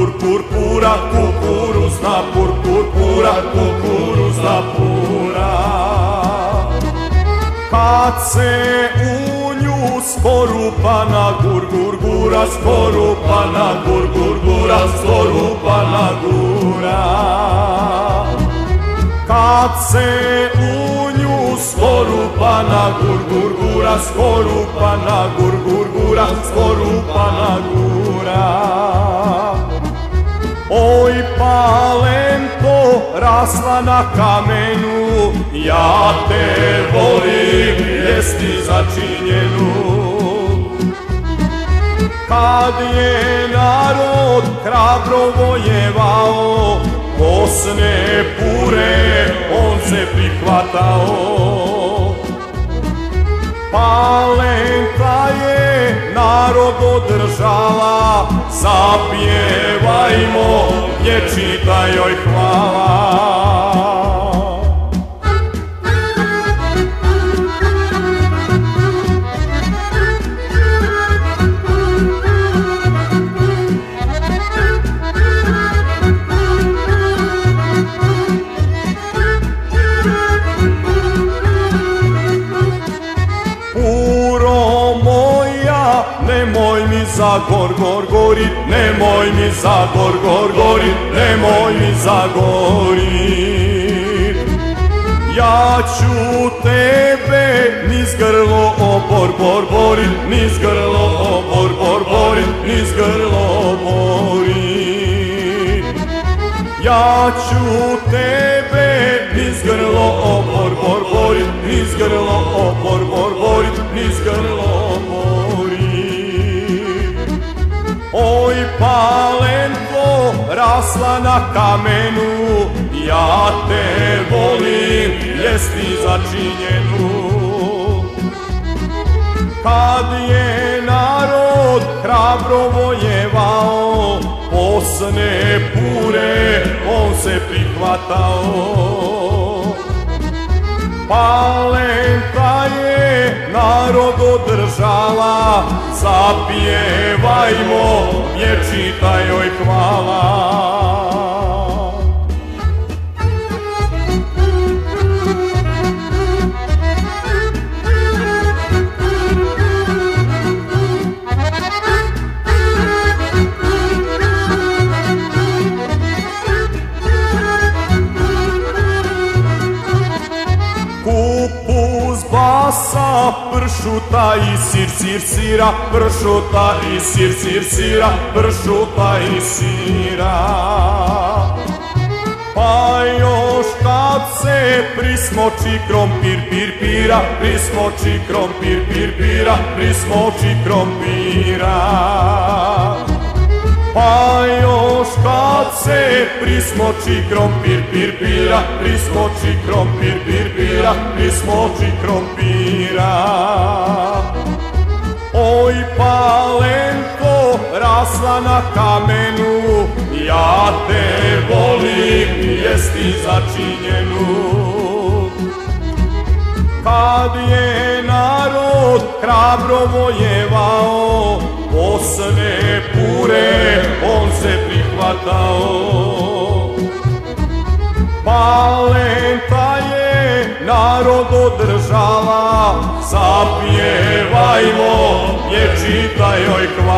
kukuruzna purpura, kukuruzna purpura, kukuruzna pura. Kad se u nju sporupana gur gur gura, sporupana gur gur gura, sporupana gura. Kad se u nju sporupana gur gur gura, sporupana gur gur gura, sporupana gura. Rasla na kamenu, ja te volim jesti začinjenu. Kad je narod hrabro vojevao, Bosne pure on se prihvatao. Palenta je narod održala, zapjevajmo, vječita joj hvala. Nemoj mi za gor, gor, gorit, nemoj mi za gor, gor, gorit, nemoj mi za gorit. Ja ću tebe niz grlo obor, bor, borit, niz grlo obor, bor, borit, niz grlo borit. Ja ću tebe niz grlo obor, bor, borit, niz grlo obor, bor, borit, niz grlo Oj palento rasla na kamenu, ja te volim jesti začinjenu. Kad je narod hrabro vojevao, Bosne pure on se prihvatao. Palenta je narod održala, zapjevajmo, vječita joj hvala. Pršuta i sir, sir, sira, pršuta i sir, sir, sira, pršuta i sira. Pa još kad se prismoči krompir, pir, pira, prismoči krompir, pir, pira, prismoči krompira. Pa još se prismoči krompir, pir, pira, prismoči krompir, pir, pira, prismoči krompira. Oj palento rasla na kamenu, ja te volim jesti začinjenu. Kad je narod hrabro vojevao, Bosne pure on se prihvatao. Palenta je narod održala, zapjevajmo, vječita joj hvala.